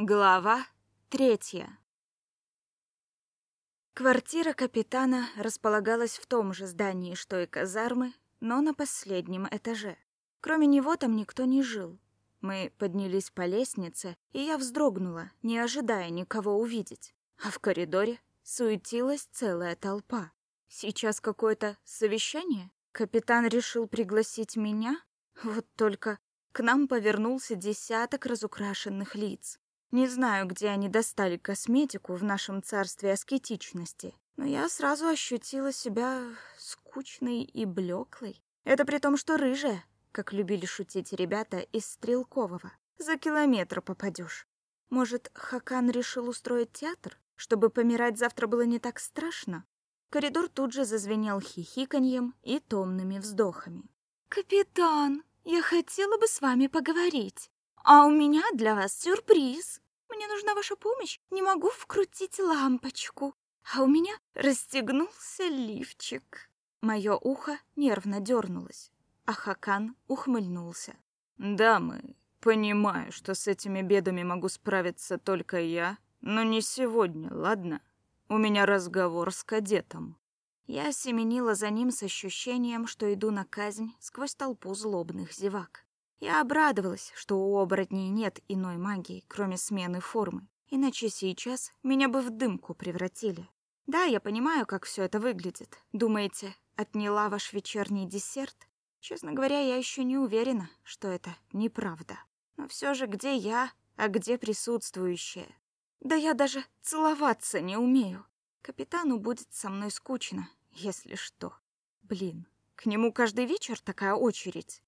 Глава третья. Квартира капитана располагалась в том же здании, что и казармы, но на последнем этаже. Кроме него там никто не жил. Мы поднялись по лестнице, и я вздрогнула, не ожидая никого увидеть. А в коридоре суетилась целая толпа. Сейчас какое-то совещание? Капитан решил пригласить меня? Вот только к нам повернулся десяток разукрашенных лиц. Не знаю, где они достали косметику в нашем царстве аскетичности, но я сразу ощутила себя скучной и блеклой. Это при том, что рыжая, как любили шутить ребята из Стрелкового. За километр попадешь. Может, Хакан решил устроить театр, чтобы помирать завтра было не так страшно? Коридор тут же зазвенел хихиканьем и томными вздохами. «Капитан, я хотела бы с вами поговорить. А у меня для вас сюрприз. Мне нужна ваша помощь. Не могу вкрутить лампочку. А у меня расстегнулся лифчик. Мое ухо нервно дернулось, а Хакан ухмыльнулся. «Дамы, понимаю, что с этими бедами могу справиться только я, но не сегодня, ладно? У меня разговор с кадетом». Я семенила за ним с ощущением, что иду на казнь сквозь толпу злобных зевак. Я обрадовалась, что у оборотней нет иной магии, кроме смены формы, иначе сейчас меня бы в дымку превратили. Да, я понимаю, как все это выглядит. Думаете, отняла ваш вечерний десерт? Честно говоря, я еще не уверена, что это неправда. Но все же где я, а где присутствующие? Да я даже целоваться не умею. Капитану будет со мной скучно, если что. Блин, к нему каждый вечер такая очередь.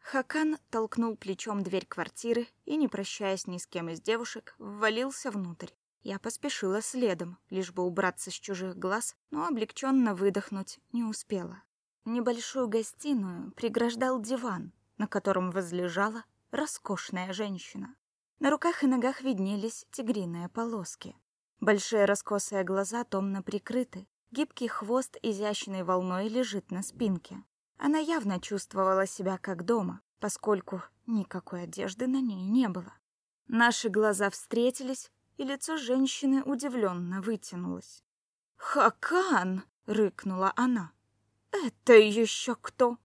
Хакан толкнул плечом дверь квартиры и, не прощаясь ни с кем из девушек, ввалился внутрь. Я поспешила следом, лишь бы убраться с чужих глаз, но облегченно выдохнуть не успела. Небольшую гостиную преграждал диван, на котором возлежала роскошная женщина. На руках и ногах виднелись тигриные полоски. Большие раскосые глаза томно прикрыты, гибкий хвост изящной волной лежит на спинке. Она явно чувствовала себя как дома, поскольку никакой одежды на ней не было. Наши глаза встретились, и лицо женщины удивленно вытянулось. «Хакан!» — рыкнула она. «Это еще кто?»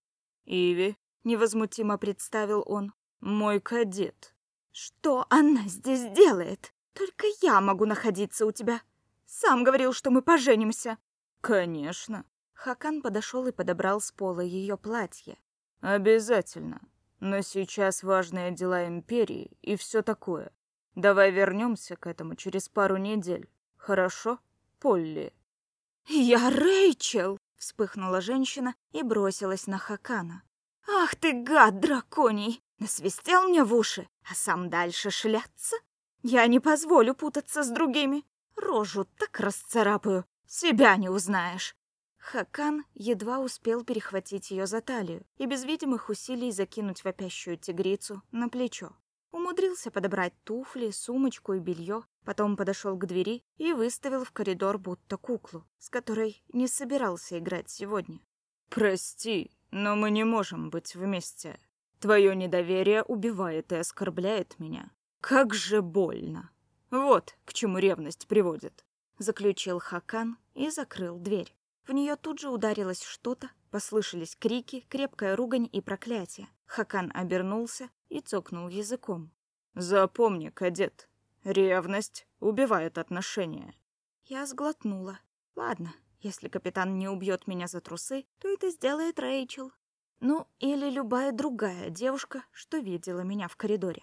«Иви», — невозмутимо представил он, — «мой кадет». «Что она здесь делает? Только я могу находиться у тебя. Сам говорил, что мы поженимся». «Конечно», Хакан подошел и подобрал с пола ее платье. «Обязательно. Но сейчас важные дела Империи и все такое. Давай вернемся к этому через пару недель. Хорошо, Полли?» «Я Рэйчел!» — вспыхнула женщина и бросилась на Хакана. «Ах ты, гад драконий! Насвистел мне в уши, а сам дальше шляться? Я не позволю путаться с другими. Рожу так расцарапаю, себя не узнаешь. Хакан едва успел перехватить ее за талию и без видимых усилий закинуть вопящую тигрицу на плечо. Умудрился подобрать туфли, сумочку и белье, потом подошел к двери и выставил в коридор будто куклу, с которой не собирался играть сегодня. «Прости, но мы не можем быть вместе. Твое недоверие убивает и оскорбляет меня. Как же больно. Вот к чему ревность приводит», — заключил Хакан и закрыл дверь. В нее тут же ударилось что-то, послышались крики, крепкая ругань и проклятие. Хакан обернулся и цокнул языком. «Запомни, кадет, ревность убивает отношения». Я сглотнула. «Ладно, если капитан не убьет меня за трусы, то это сделает Рэйчел. Ну, или любая другая девушка, что видела меня в коридоре.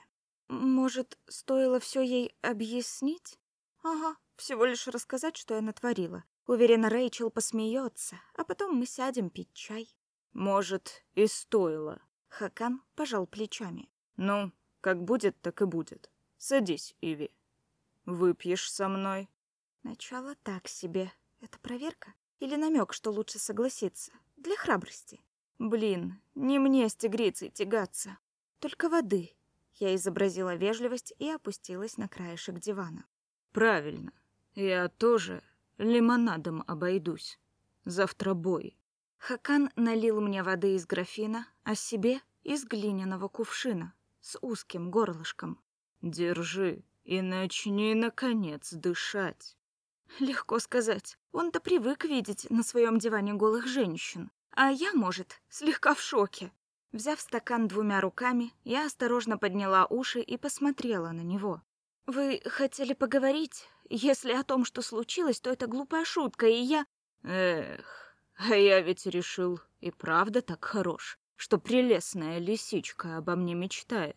Может, стоило все ей объяснить? Ага, всего лишь рассказать, что я натворила. Уверена, Рэйчел посмеется, а потом мы сядем пить чай. Может, и стоило. Хакан пожал плечами. Ну, как будет, так и будет. Садись, Иви. Выпьешь со мной? Начало так себе. Это проверка? Или намек, что лучше согласиться? Для храбрости. Блин, не мне с тигрицей тягаться. Только воды. Я изобразила вежливость и опустилась на краешек дивана. Правильно. Я тоже Лимонадом обойдусь. Завтра бой. Хакан налил мне воды из графина, а себе из глиняного кувшина с узким горлышком. Держи. и начни, наконец, дышать. Легко сказать. Он-то привык видеть на своем диване голых женщин. А я, может, слегка в шоке. Взяв стакан двумя руками, я осторожно подняла уши и посмотрела на него. «Вы хотели поговорить? Если о том, что случилось, то это глупая шутка, и я...» «Эх, а я ведь решил, и правда так хорош, что прелестная лисичка обо мне мечтает».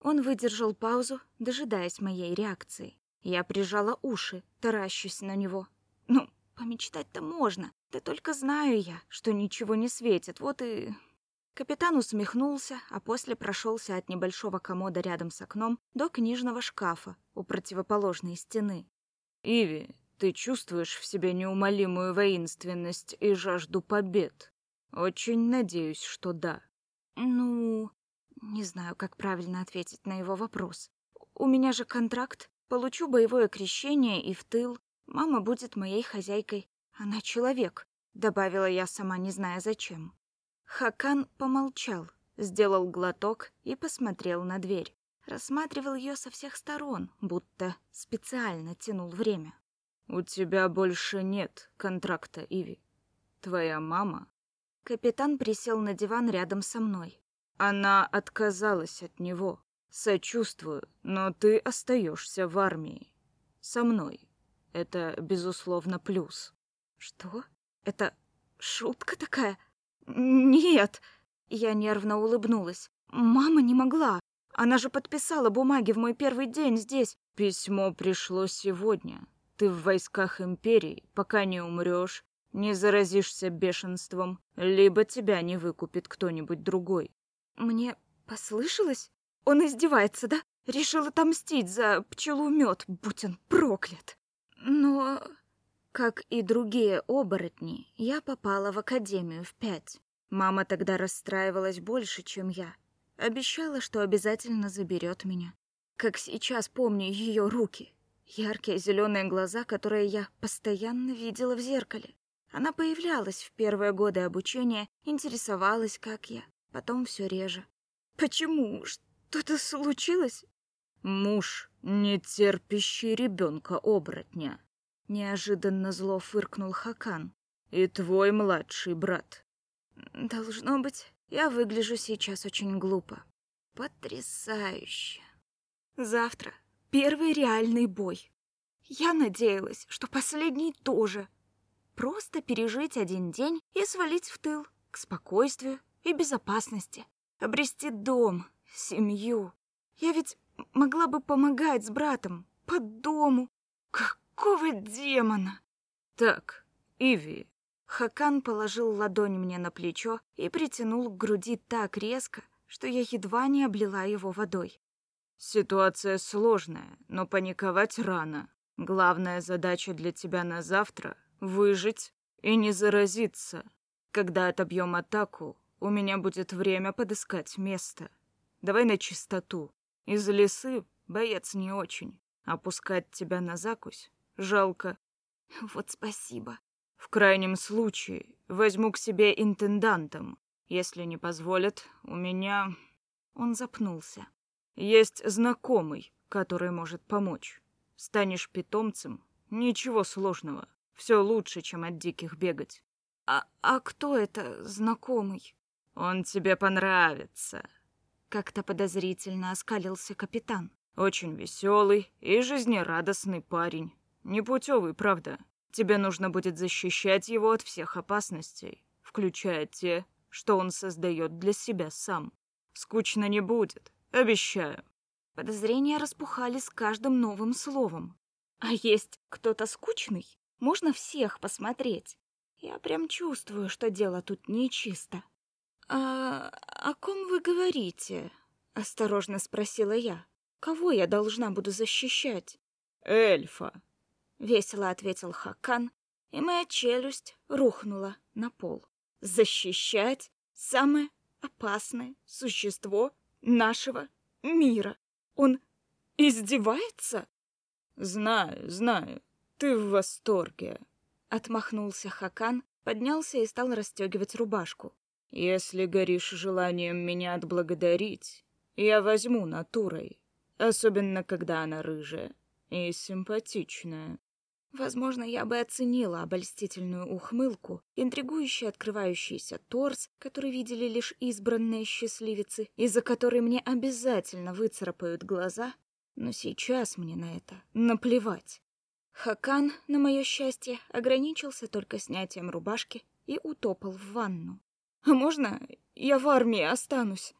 Он выдержал паузу, дожидаясь моей реакции. Я прижала уши, таращусь на него. «Ну, помечтать-то можно, да только знаю я, что ничего не светит, вот и Капитан усмехнулся, а после прошелся от небольшого комода рядом с окном до книжного шкафа у противоположной стены. «Иви, ты чувствуешь в себе неумолимую воинственность и жажду побед? Очень надеюсь, что да». «Ну...» Не знаю, как правильно ответить на его вопрос. «У меня же контракт. Получу боевое крещение и в тыл. Мама будет моей хозяйкой. Она человек», — добавила я сама, не зная зачем. Хакан помолчал, сделал глоток и посмотрел на дверь. Рассматривал ее со всех сторон, будто специально тянул время. «У тебя больше нет контракта, Иви. Твоя мама...» Капитан присел на диван рядом со мной. «Она отказалась от него. Сочувствую, но ты остаешься в армии. Со мной. Это, безусловно, плюс». «Что? Это шутка такая?» «Нет!» Я нервно улыбнулась. «Мама не могла. Она же подписала бумаги в мой первый день здесь». «Письмо пришло сегодня. Ты в войсках Империи, пока не умрешь, не заразишься бешенством, либо тебя не выкупит кто-нибудь другой». «Мне послышалось? Он издевается, да? Решил отомстить за пчелу мед, будь он проклят. Но как и другие оборотни, я попала в академию в пять. Мама тогда расстраивалась больше, чем я. Обещала, что обязательно заберет меня. Как сейчас помню ее руки. Яркие зеленые глаза, которые я постоянно видела в зеркале. Она появлялась в первые годы обучения, интересовалась, как я. Потом все реже. Почему? Что-то случилось? Муж, не терпящий ребенка оборотня. Неожиданно зло фыркнул Хакан. И твой младший брат. Должно быть, я выгляжу сейчас очень глупо. Потрясающе. Завтра первый реальный бой. Я надеялась, что последний тоже. Просто пережить один день и свалить в тыл, к спокойствию и безопасности. Обрести дом, семью. Я ведь могла бы помогать с братом по дому. Как Какого демона? Так, Иви. Хакан положил ладонь мне на плечо и притянул к груди так резко, что я едва не облила его водой. Ситуация сложная, но паниковать рано. Главная задача для тебя на завтра — выжить и не заразиться. Когда отобьем атаку, у меня будет время подыскать место. Давай на чистоту. Из лесы боец не очень. Опускать тебя на закусь Жалко. Вот спасибо. В крайнем случае возьму к себе интендантом. Если не позволят, у меня... Он запнулся. Есть знакомый, который может помочь. Станешь питомцем, ничего сложного. Все лучше, чем от диких бегать. А, а кто это знакомый? Он тебе понравится. Как-то подозрительно оскалился капитан. Очень веселый и жизнерадостный парень. Непутевый, правда. Тебе нужно будет защищать его от всех опасностей, включая те, что он создает для себя сам. Скучно не будет, обещаю. Подозрения распухали с каждым новым словом. А есть кто-то скучный? Можно всех посмотреть. Я прям чувствую, что дело тут нечисто. «А о ком вы говорите?» — осторожно спросила я. «Кого я должна буду защищать?» «Эльфа», весело ответил Хакан, и моя челюсть рухнула на пол. Защищать самое опасное существо нашего мира. Он издевается? Знаю, знаю. Ты в восторге. Отмахнулся Хакан, поднялся и стал расстегивать рубашку. Если горишь желанием меня отблагодарить, я возьму натурой. Особенно, когда она рыжая и симпатичная. Возможно, я бы оценила обольстительную ухмылку, интригующий открывающийся торс, который видели лишь избранные счастливицы, из-за которой мне обязательно выцарапают глаза, но сейчас мне на это наплевать. Хакан, на мое счастье, ограничился только снятием рубашки и утопал в ванну. «А можно я в армии останусь?»